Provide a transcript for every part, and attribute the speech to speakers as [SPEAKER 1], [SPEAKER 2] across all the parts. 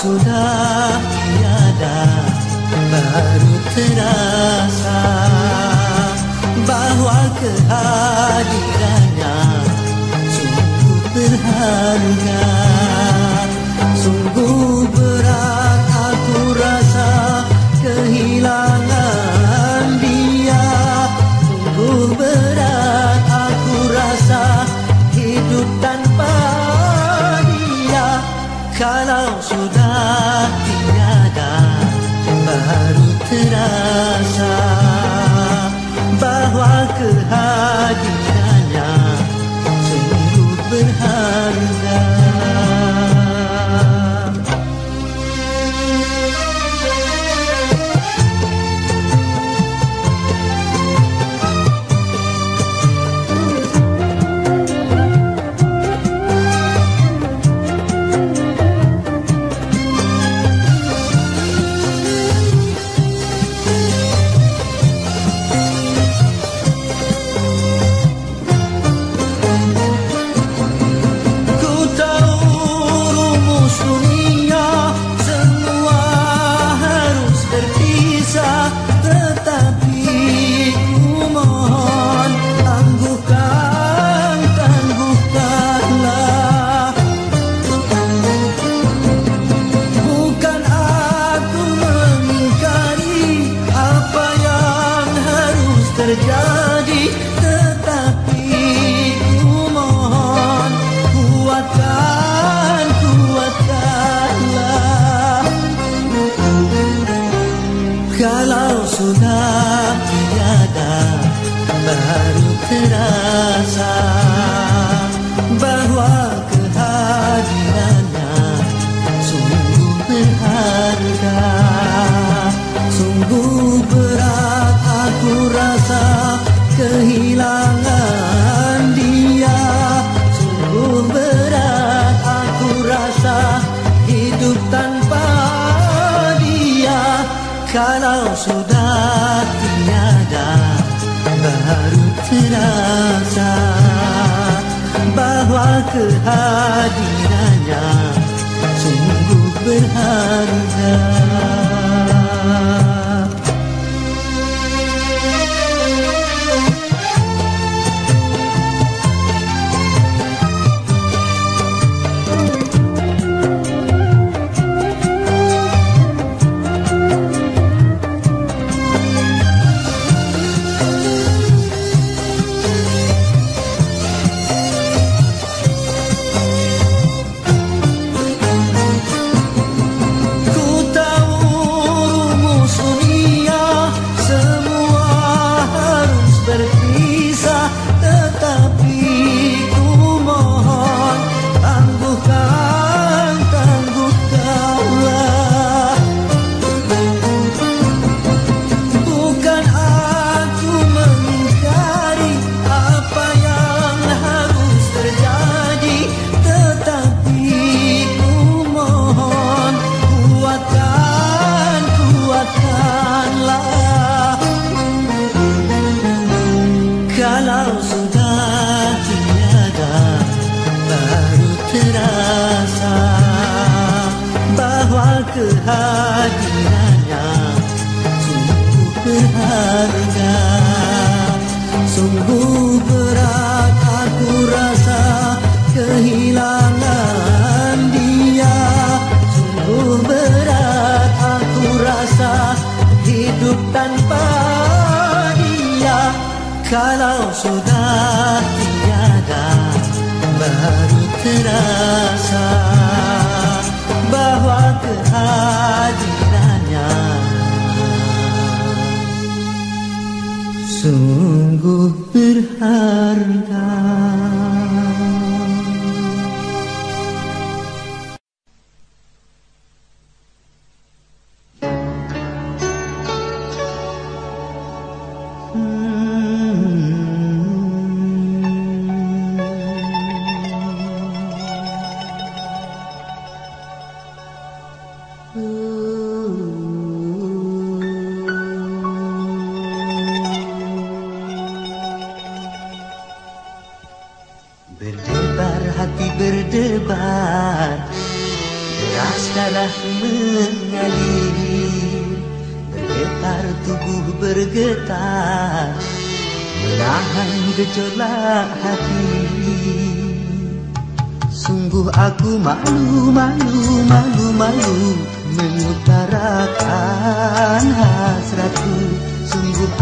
[SPEAKER 1] sudah bahwa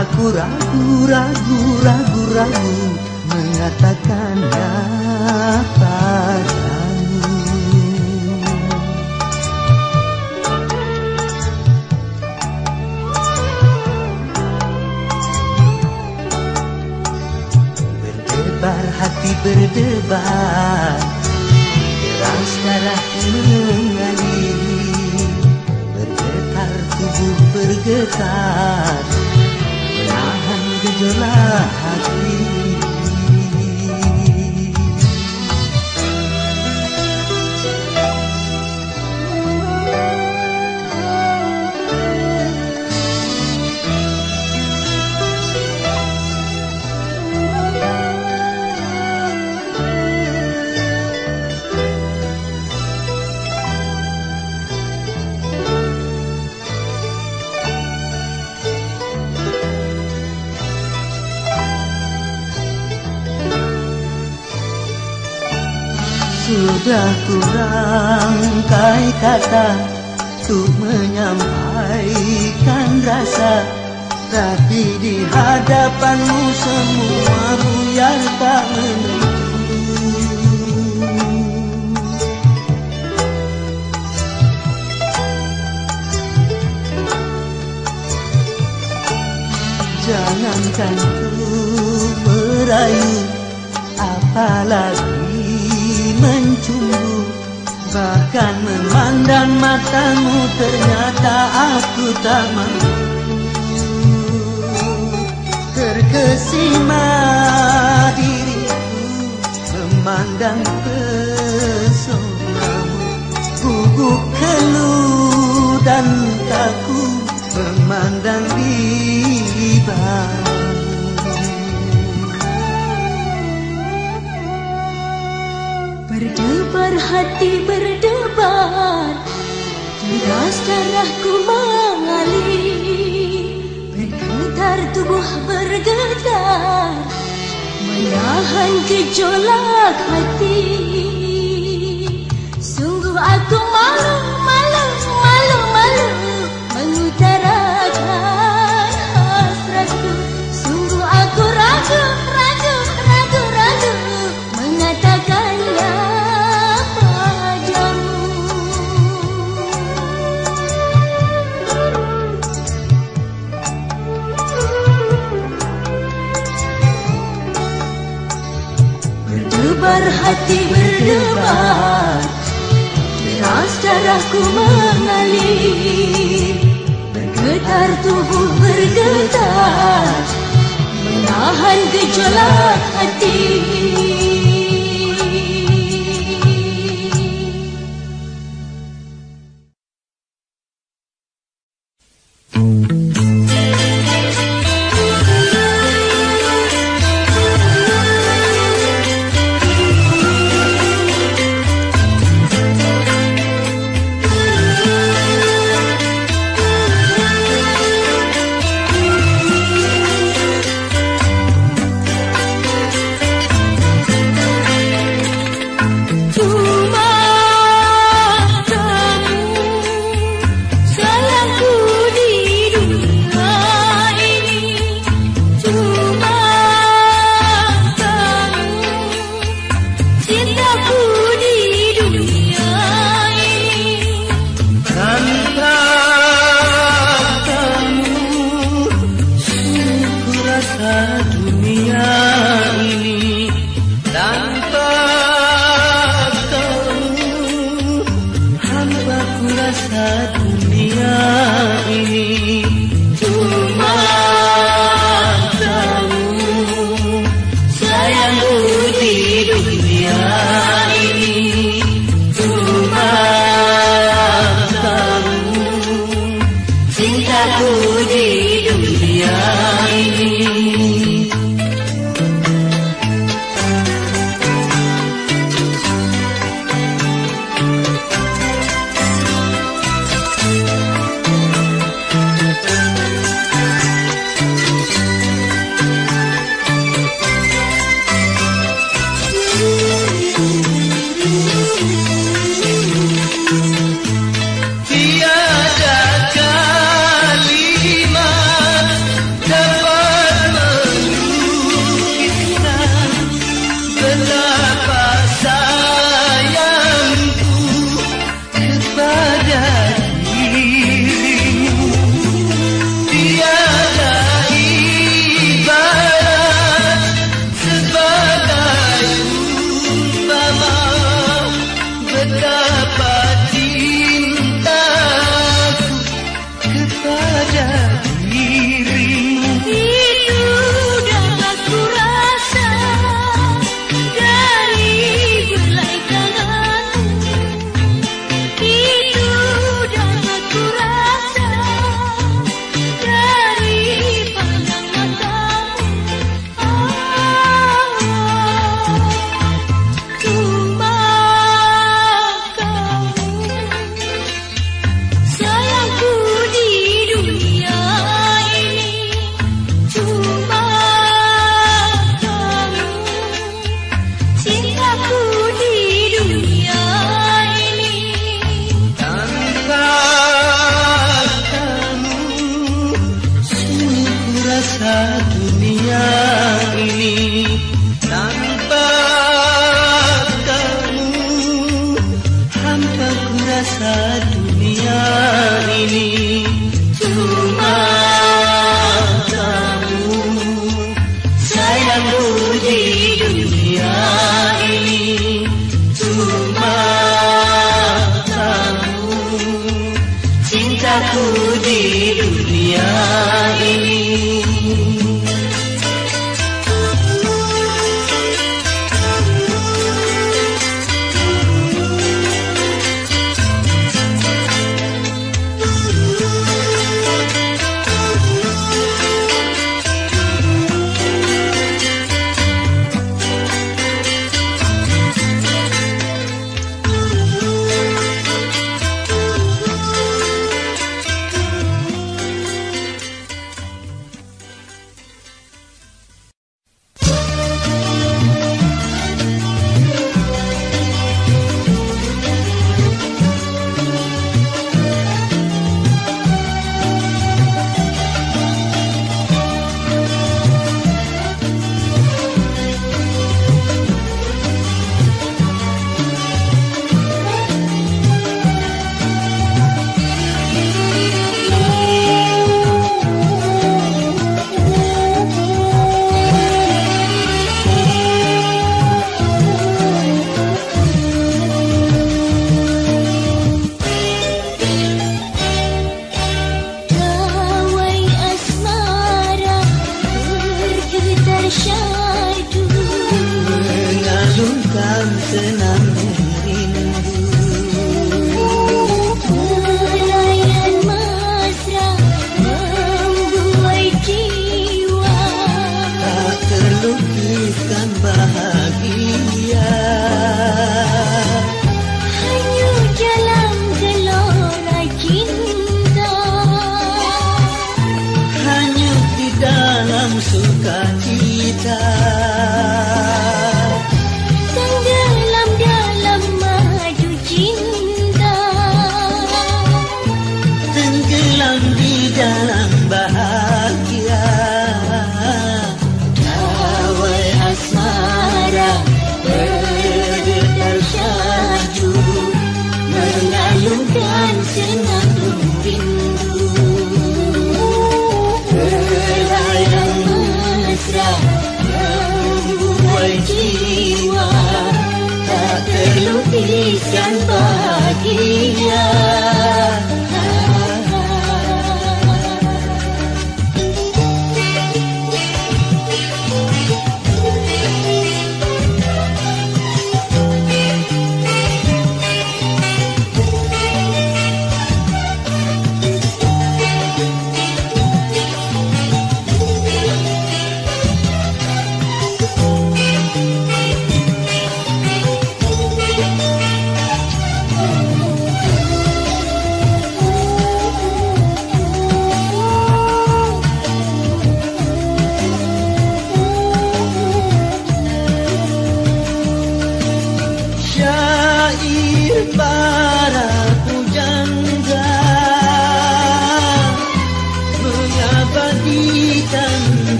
[SPEAKER 1] aku ragu, ragu, ragu, ragu Mengatakannya padamu Berdebar hati berdebar. Deras darah mengalir. Bergetar tubuh bergetar Menahan gejolak hati Sudah kurangkai kata Untuk menyampaikan rasa. Tapi di hadapanmu semua buyar tak Jangankan ku merayu Apalagi mencumbu Bahkan memandang matamu Ternyata aku tak mampu. Terkesima diriku Memandang pesonamu. Gugup keluh dan takut Memandang
[SPEAKER 2] Berdebar hati berdebar. Deras darahku mengalir Bergetar tubuh bergetar. Menahan gejolak hati. Sungguh aku malu, malu, malu, malu Mengutarakan hasratku. Sungguh aku ragu, ragu, Berdebar hati berdebar Deras darahku mengalir. Bergetar tubuh bergetar Menahan gejolak hati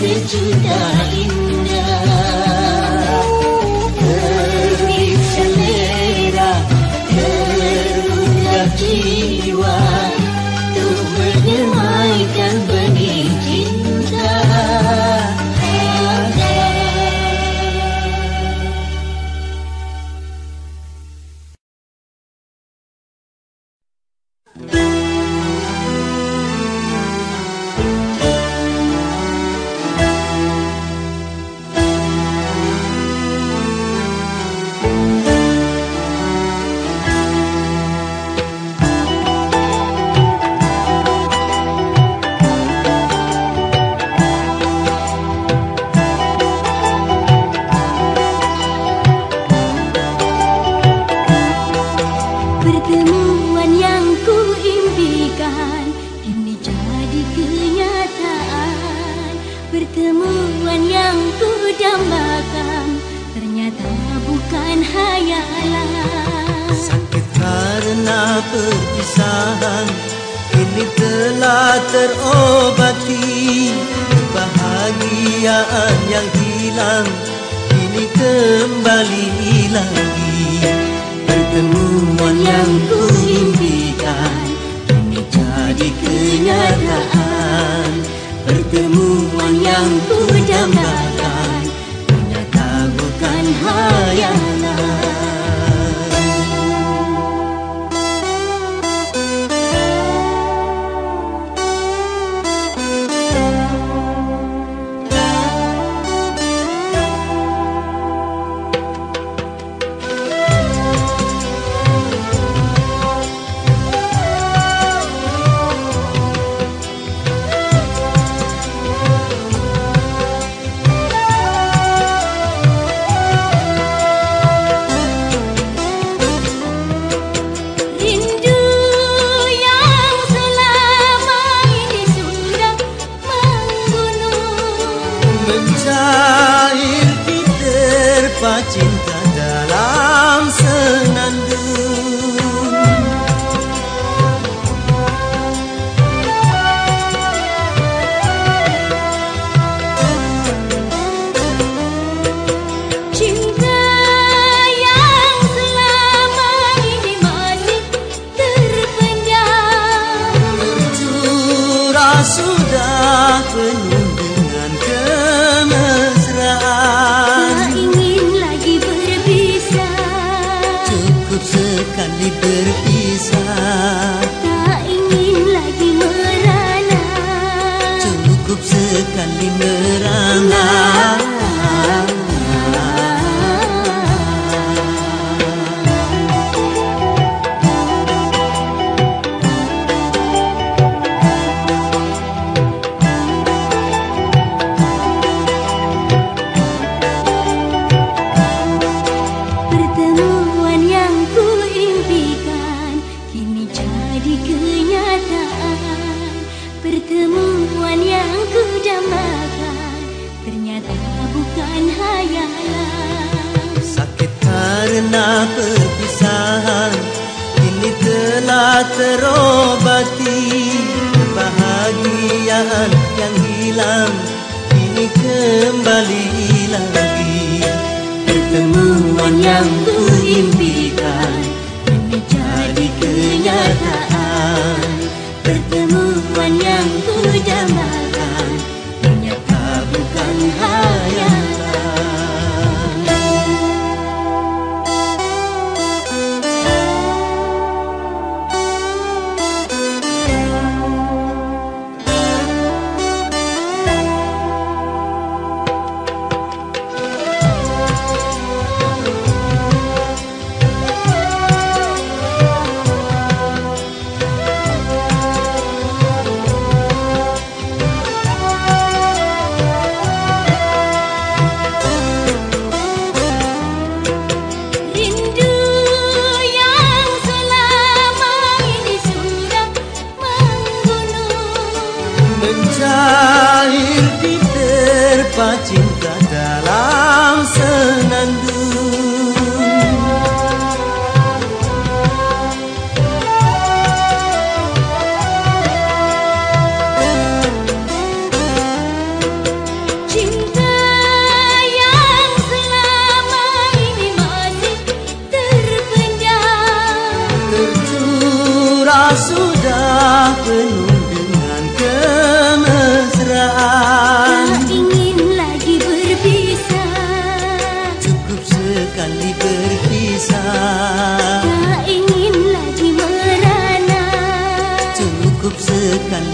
[SPEAKER 1] acredita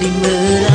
[SPEAKER 1] lì mưa.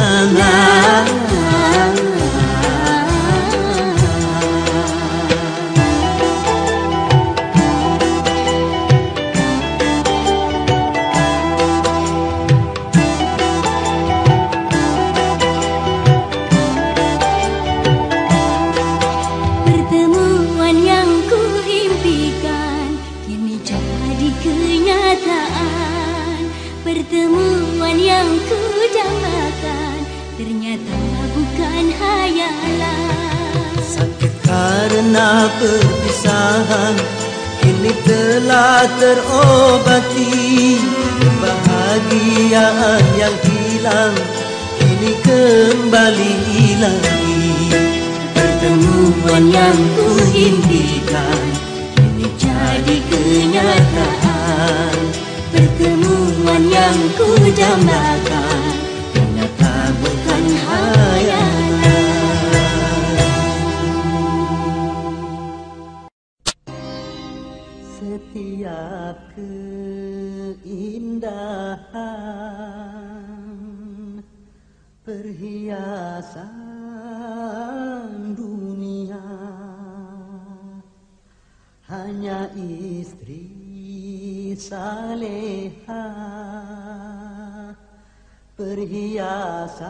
[SPEAKER 1] He Asha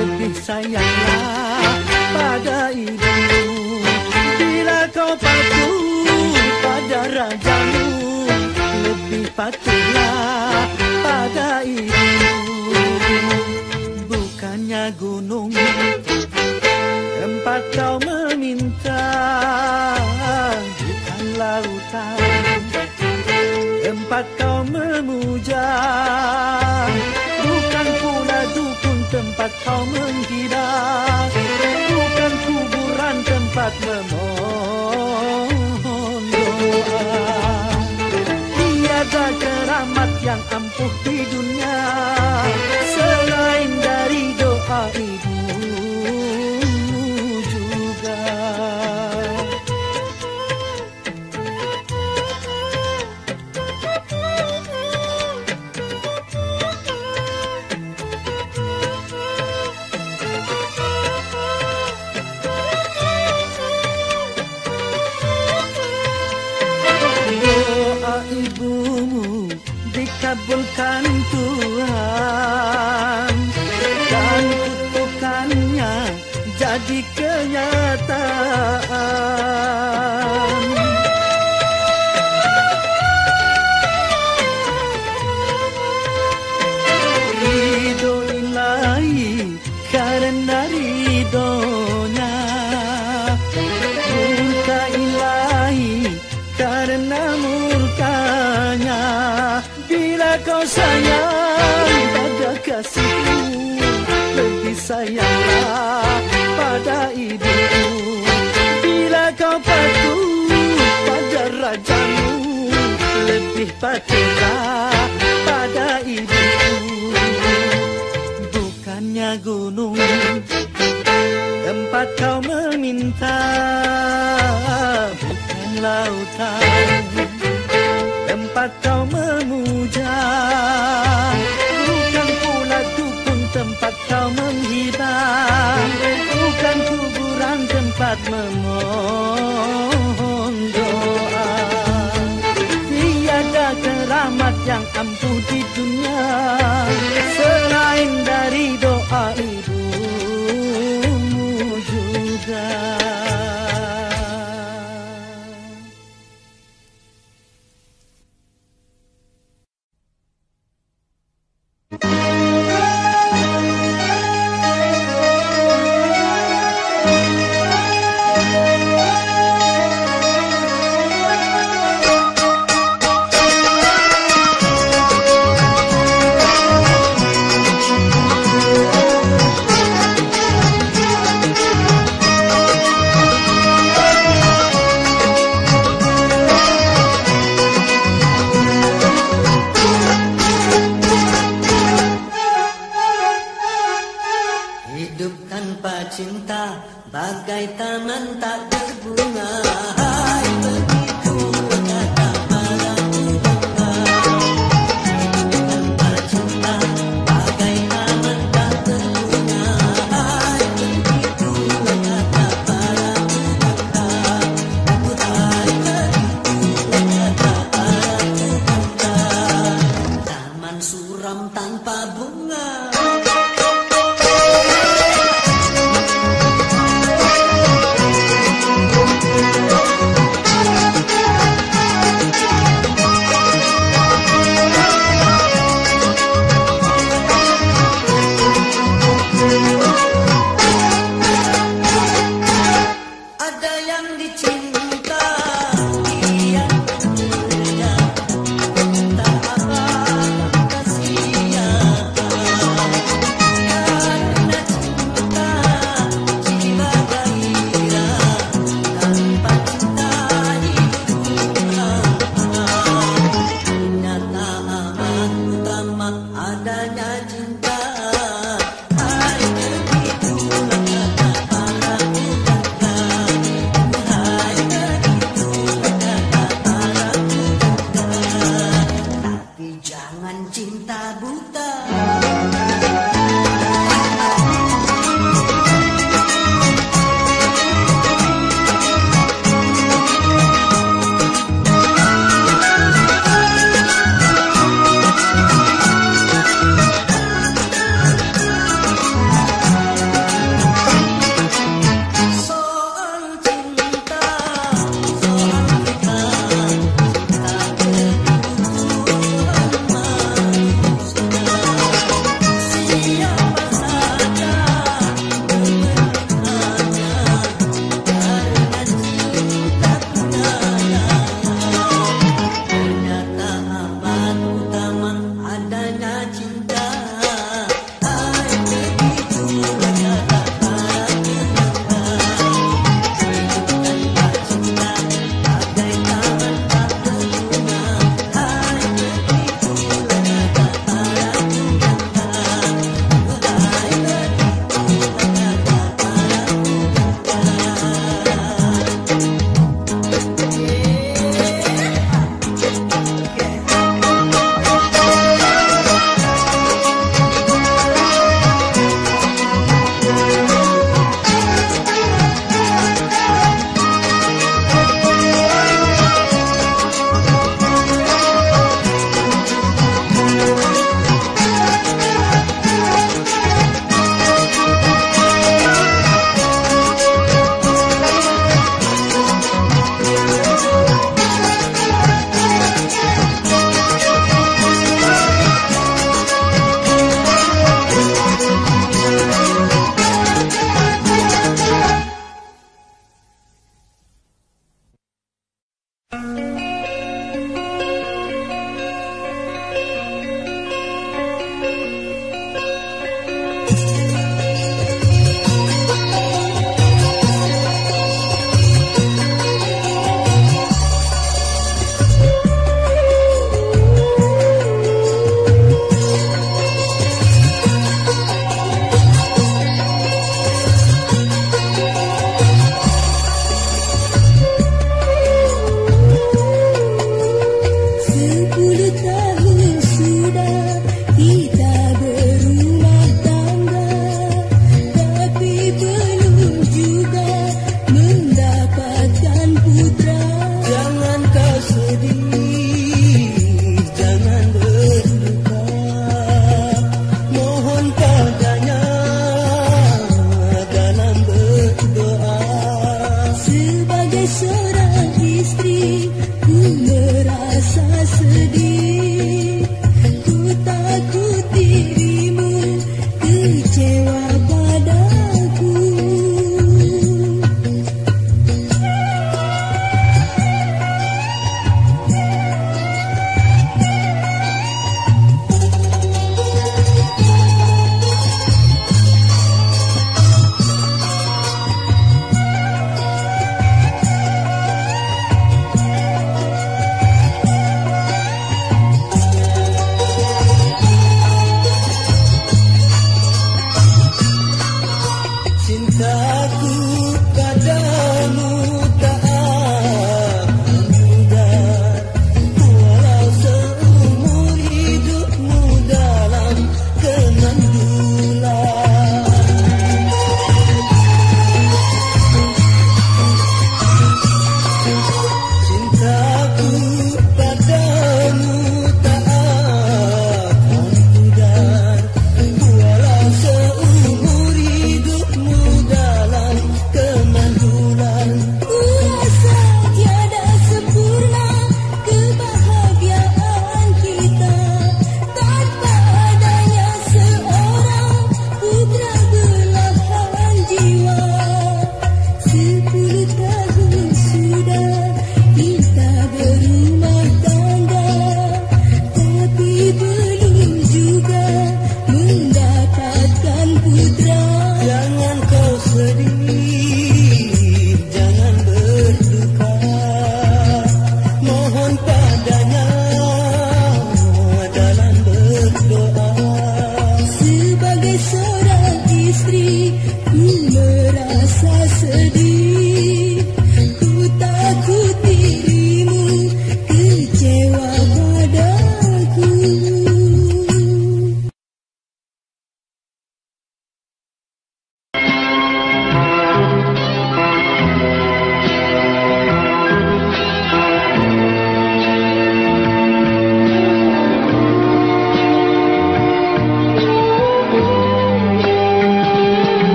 [SPEAKER 1] lebih sayanglah pada ibu Bila kau patuh pada rajamu Lebih patuhlah pada ibu Bukannya gunung tempat kau meminta Bukan lautan tempat kau memuja tempat kau memuja tempat kau menghidang Bukan kuburan tempat memohon doa Tiada keramat yang ampuh di dunia. pada ibu Bukannya gunung tempat kau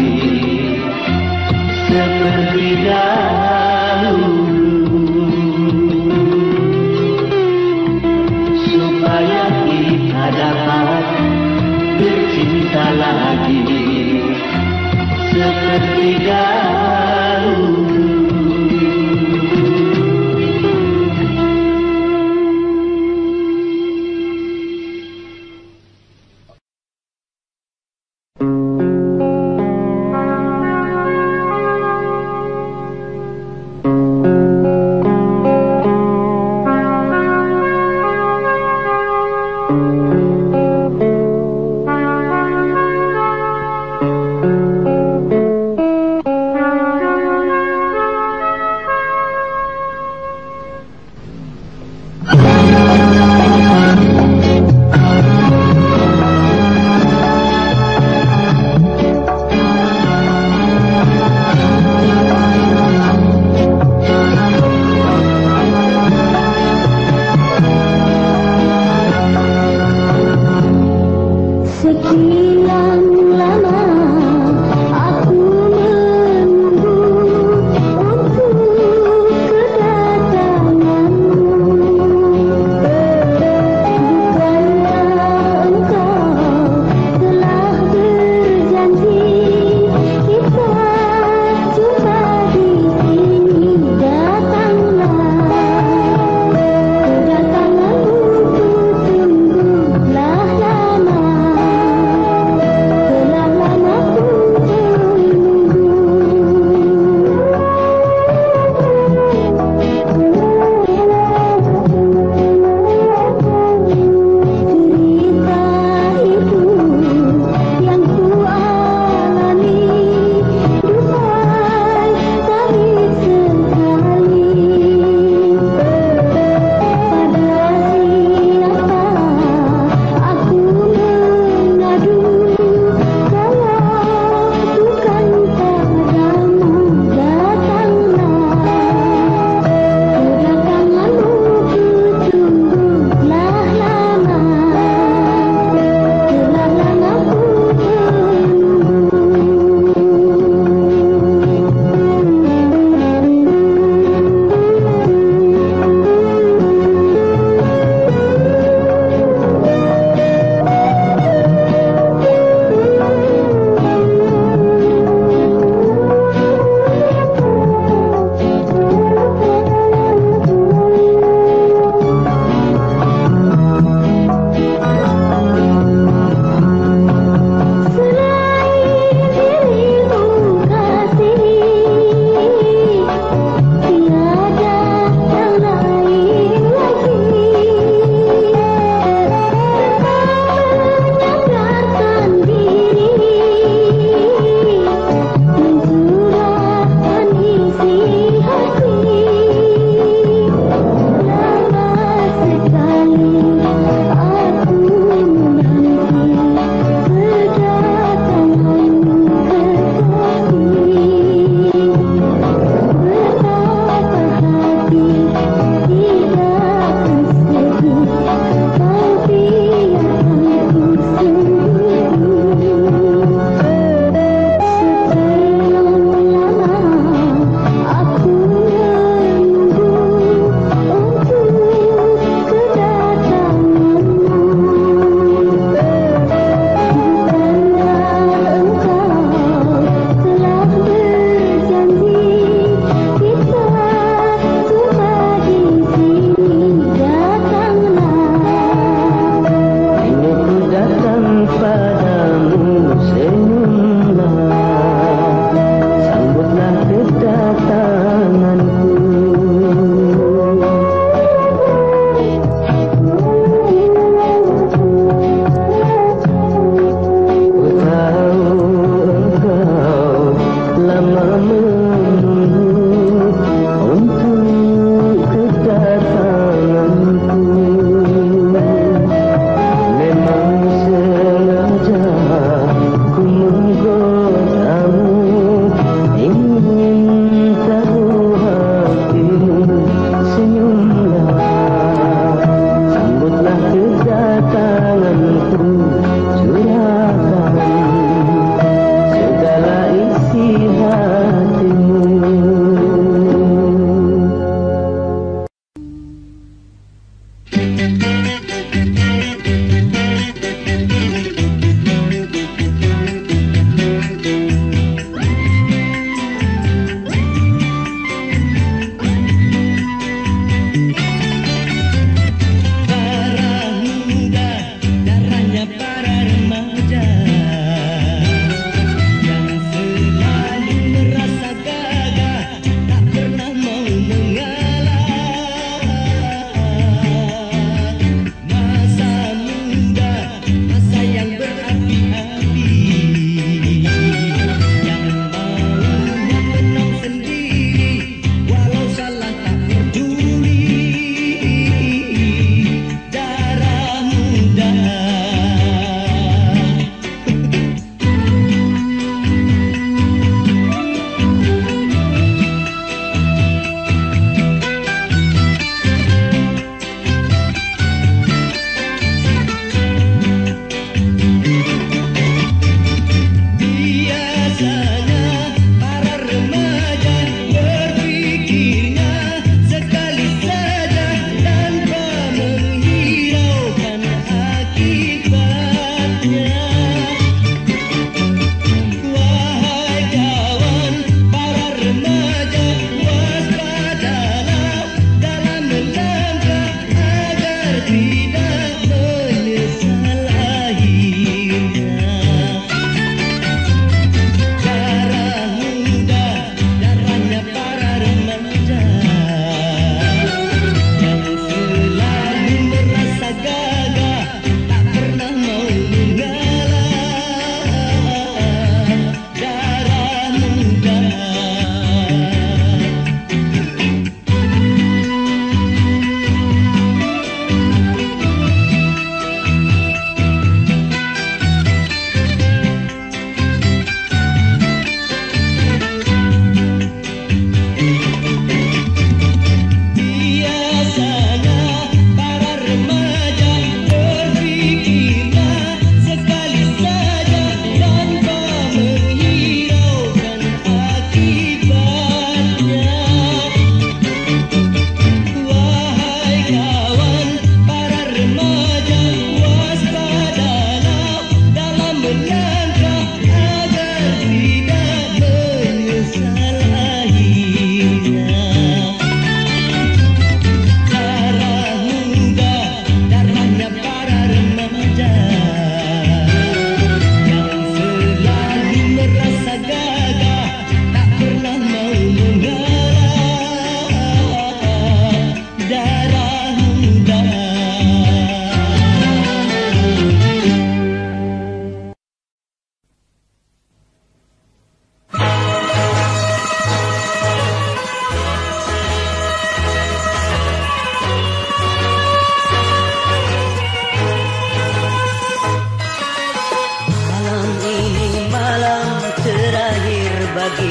[SPEAKER 3] Thank you.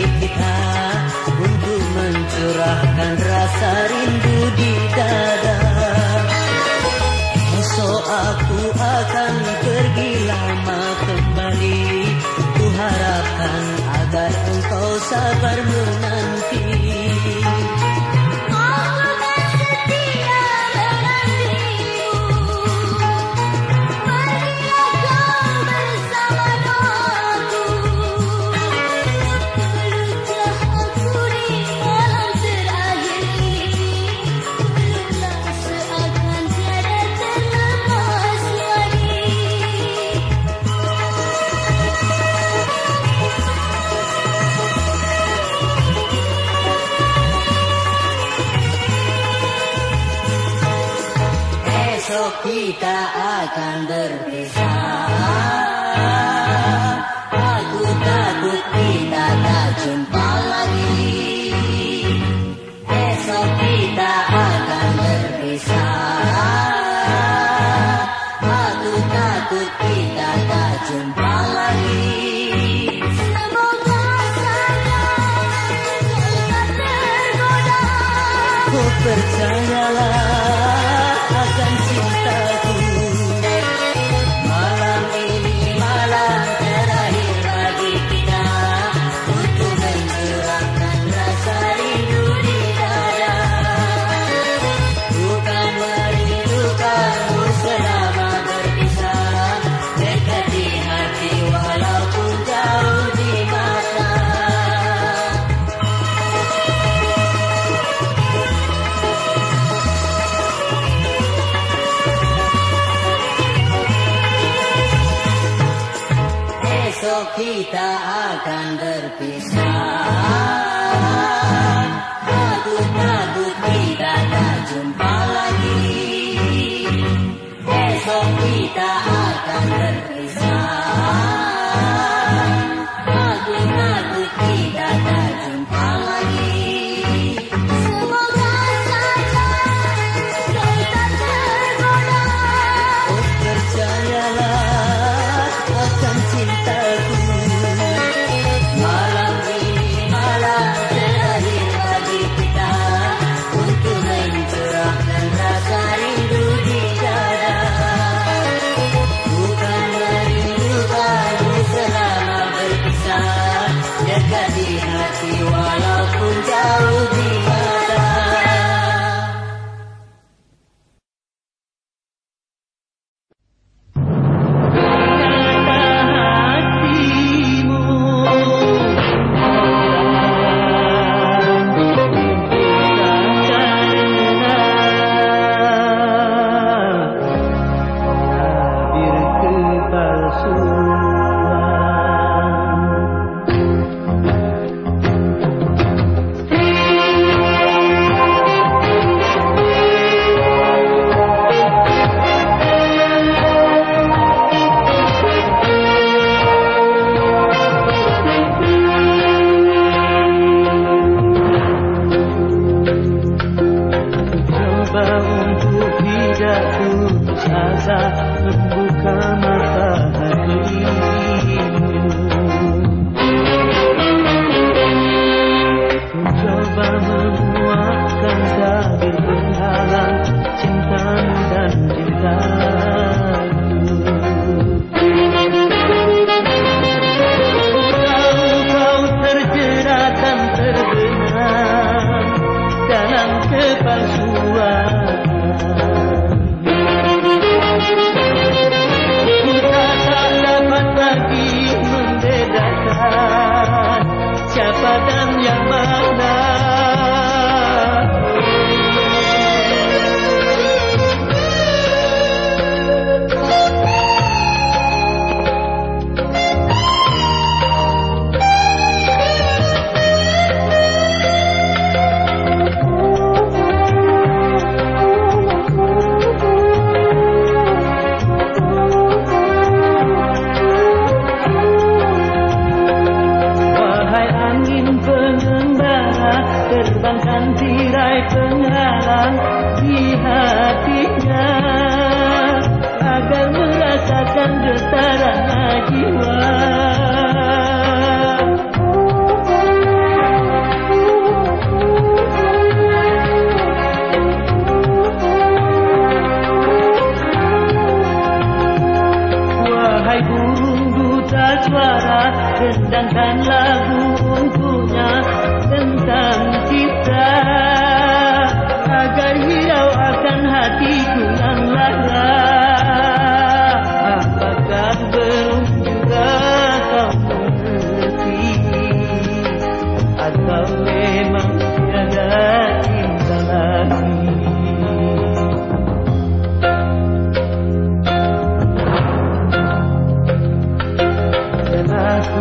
[SPEAKER 3] kita
[SPEAKER 2] untuk mencurahkan rasa rindu di dada. Esok aku akan pergi lama kembali. Ku harapkan agar engkau sabar menanti.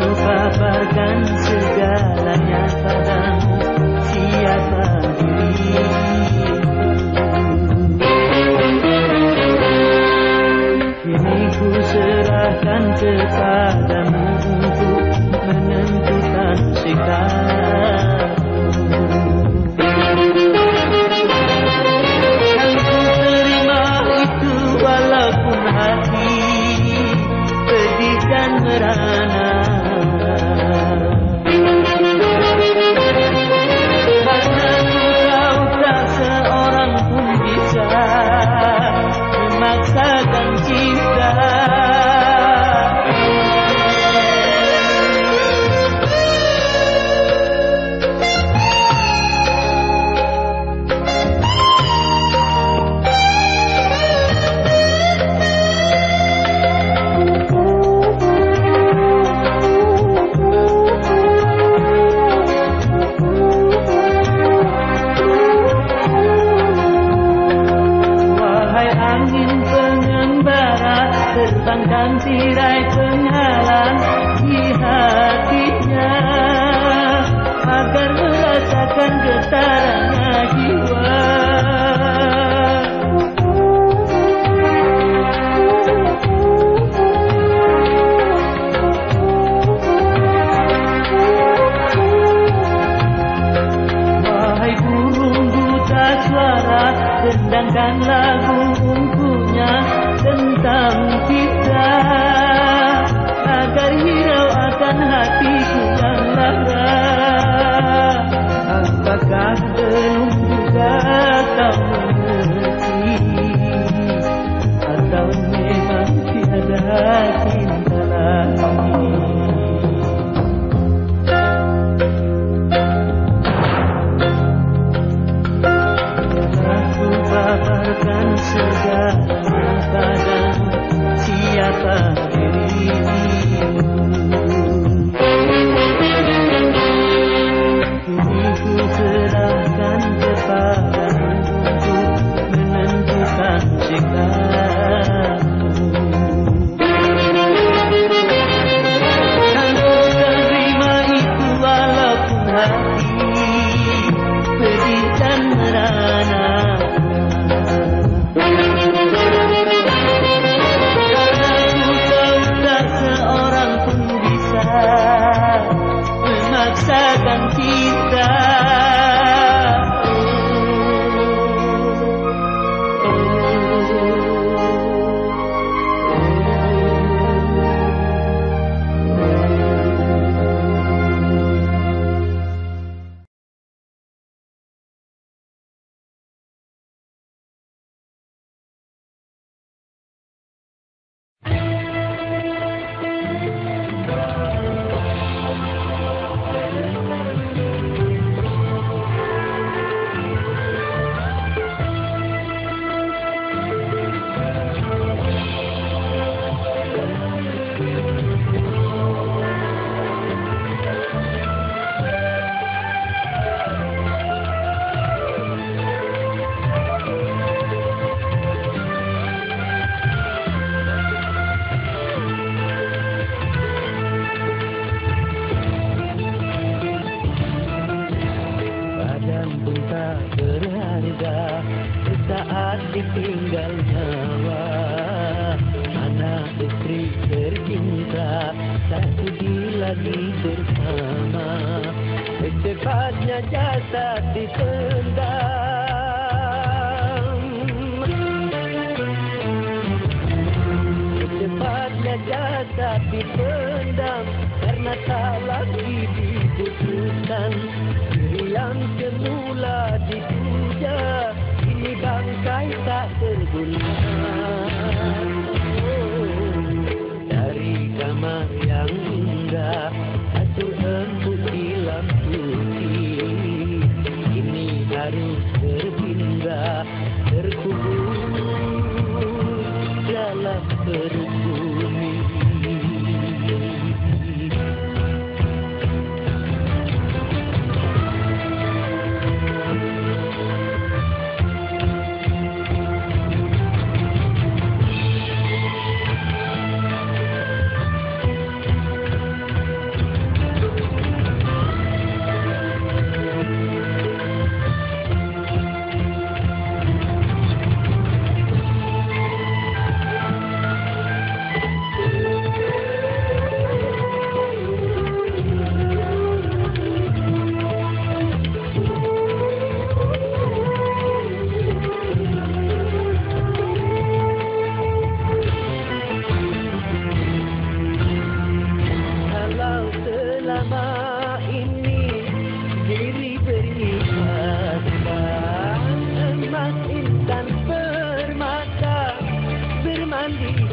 [SPEAKER 4] Aku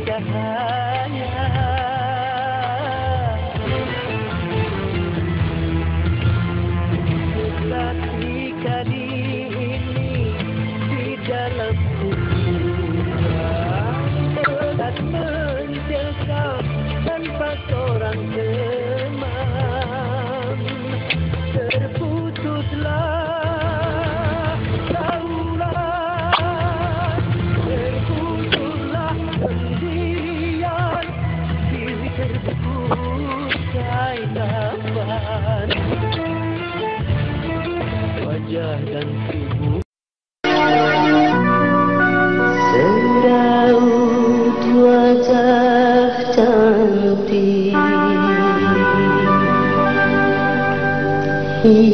[SPEAKER 1] كفايا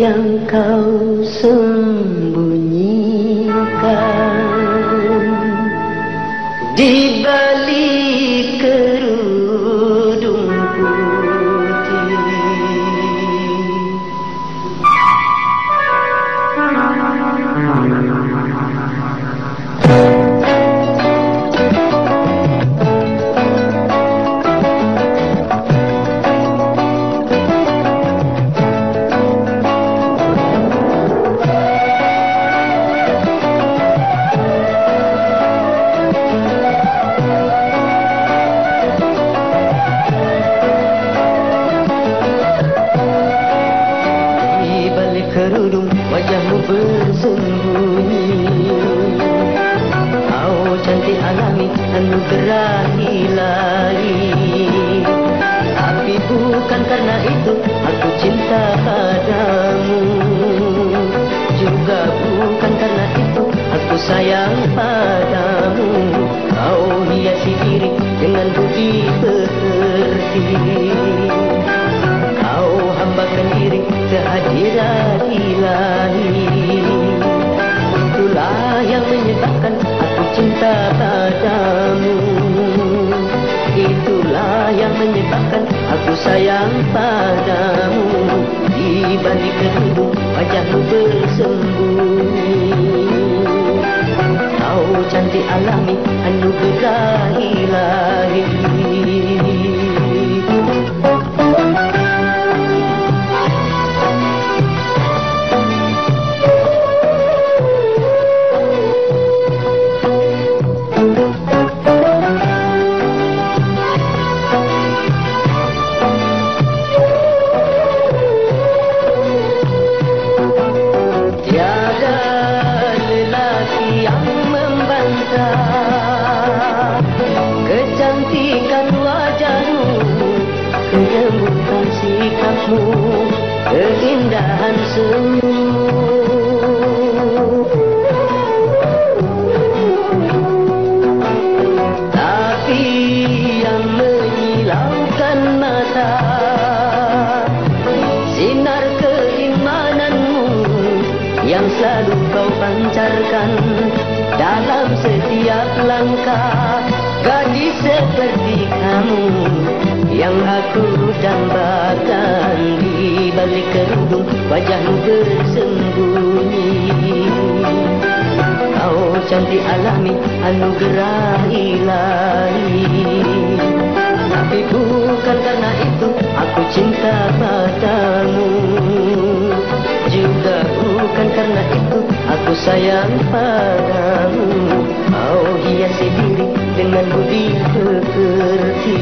[SPEAKER 1] Yang kau sayang padamu. Kau hiasi diri dengan budi pekerti Kau hambakan diri kehadiran ilahi. Itulah yang menyebabkan aku cinta padamu. Itulah yang menyebabkan aku sayang padamu. Di balik kerudung wajahmu bersembunyi Kau cantik alami anugerah ilahi Balik kerudung Wajahmu bersembunyi. Kau cantik alami anugerah ilahi Tapi bukan karena itu aku cinta padamu. Juga bukan karena itu aku sayang padamu. Kau hiasi diri dengan budi pekerti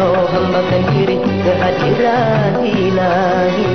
[SPEAKER 1] Kau hambakan diri kehadiran ilahi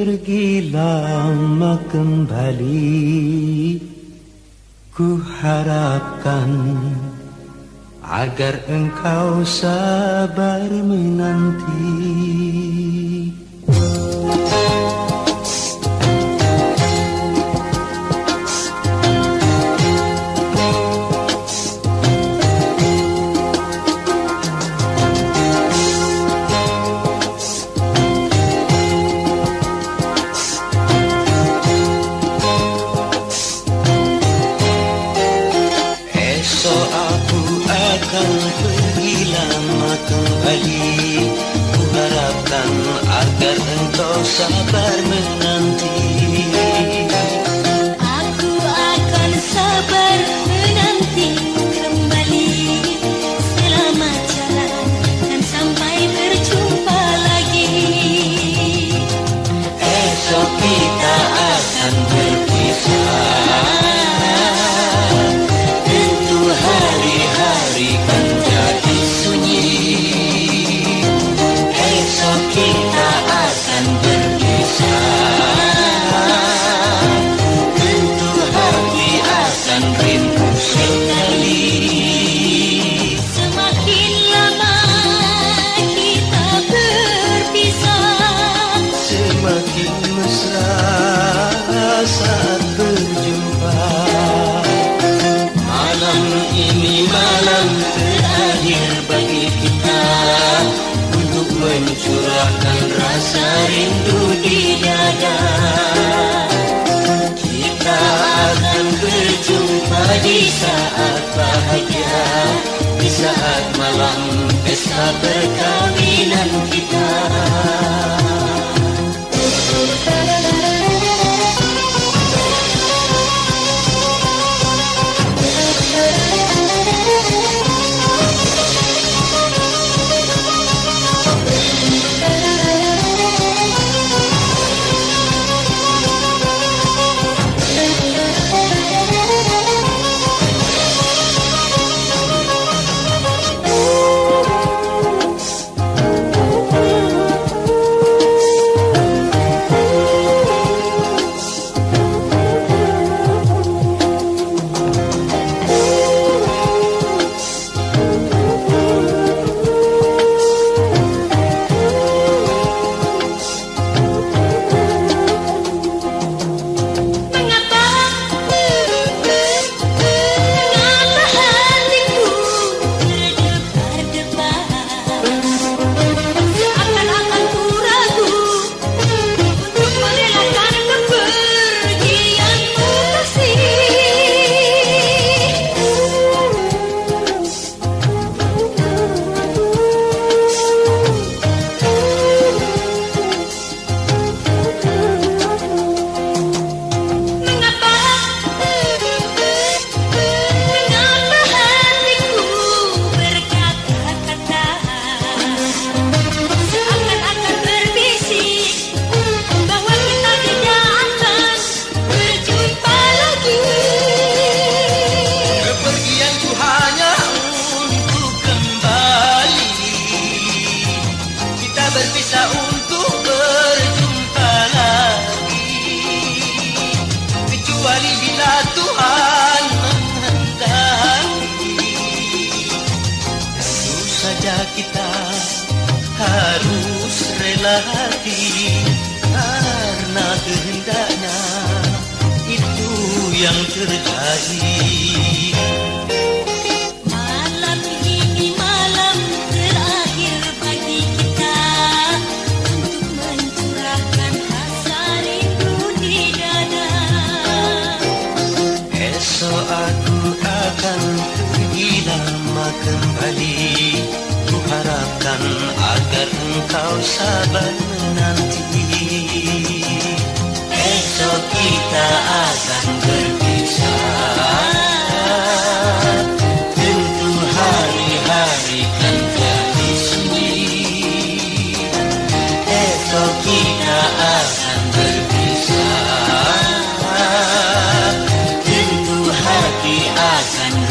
[SPEAKER 1] Pergilah lama kembali. Ku harapkan Agar engkau sabar menanti. rasa rindu di dada. Kita akan berjumpa di saat bahagia. Di saat malam pesta perkahwinan kita.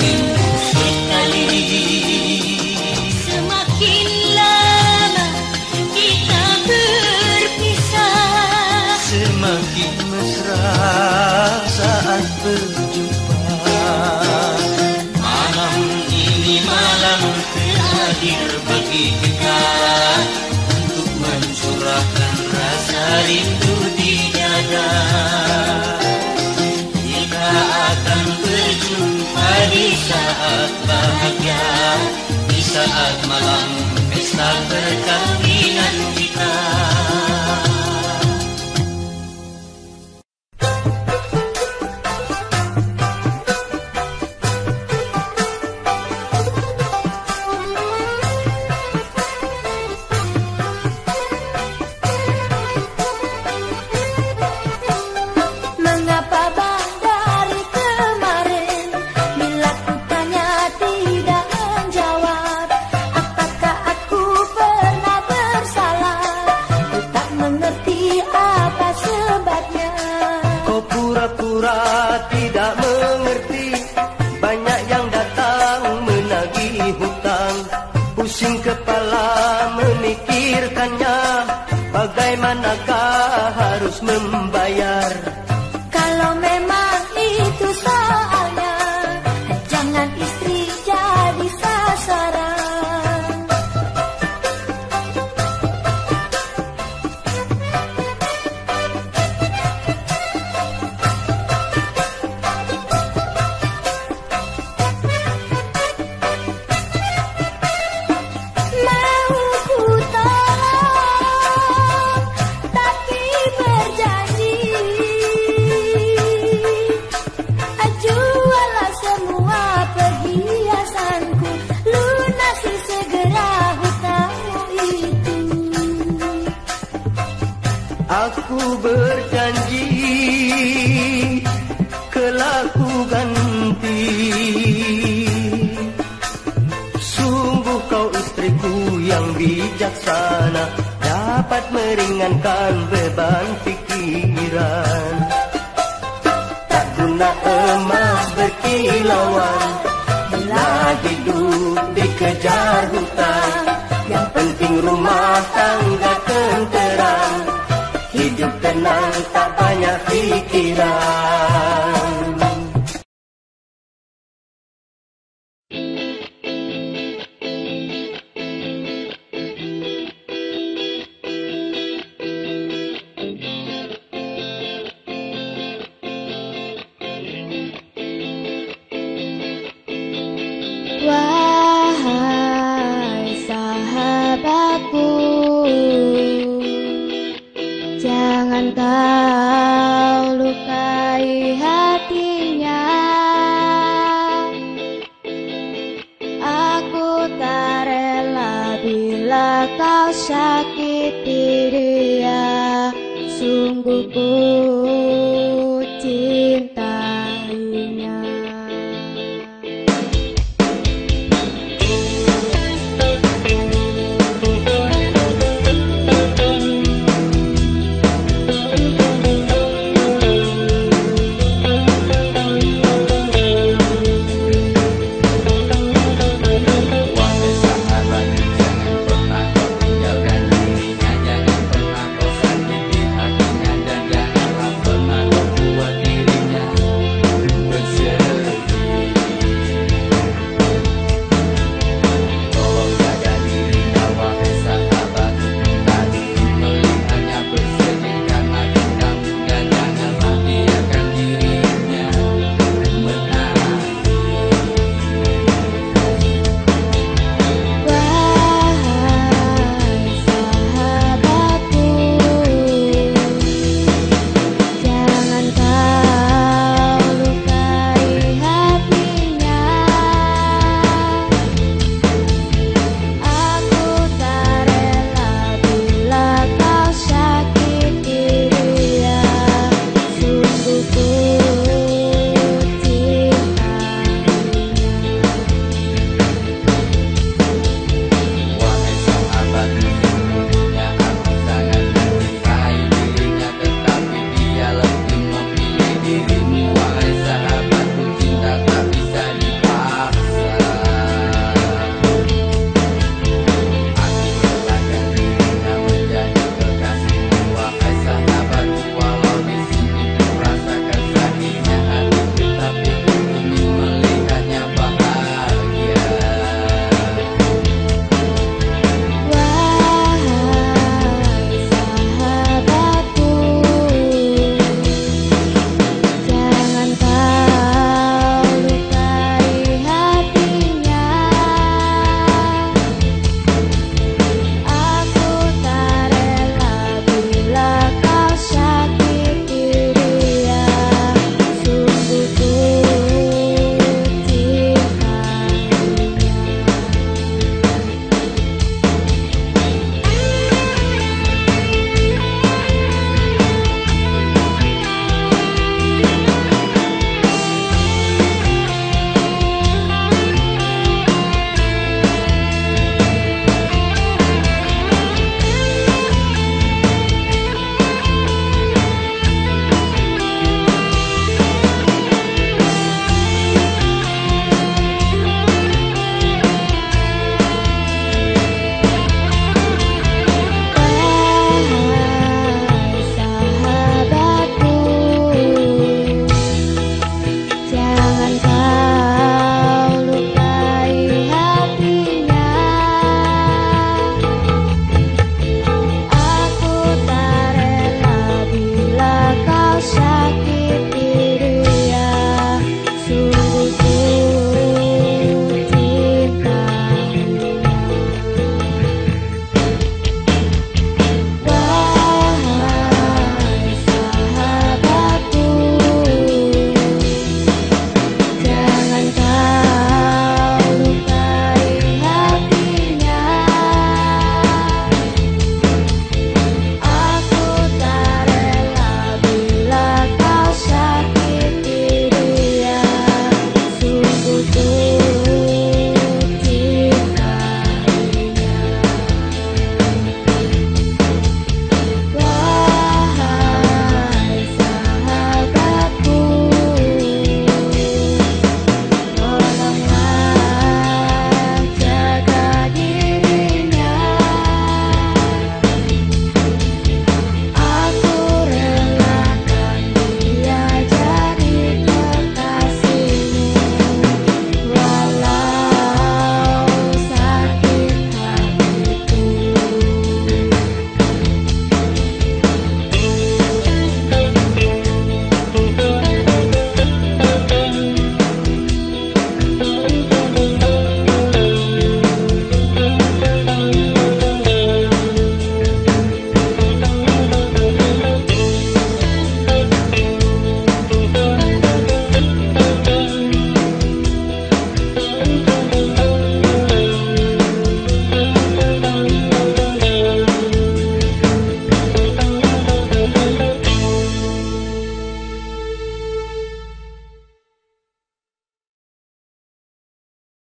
[SPEAKER 1] you.
[SPEAKER 3] Saat bahagia Di saat malam pesta perkawinan kita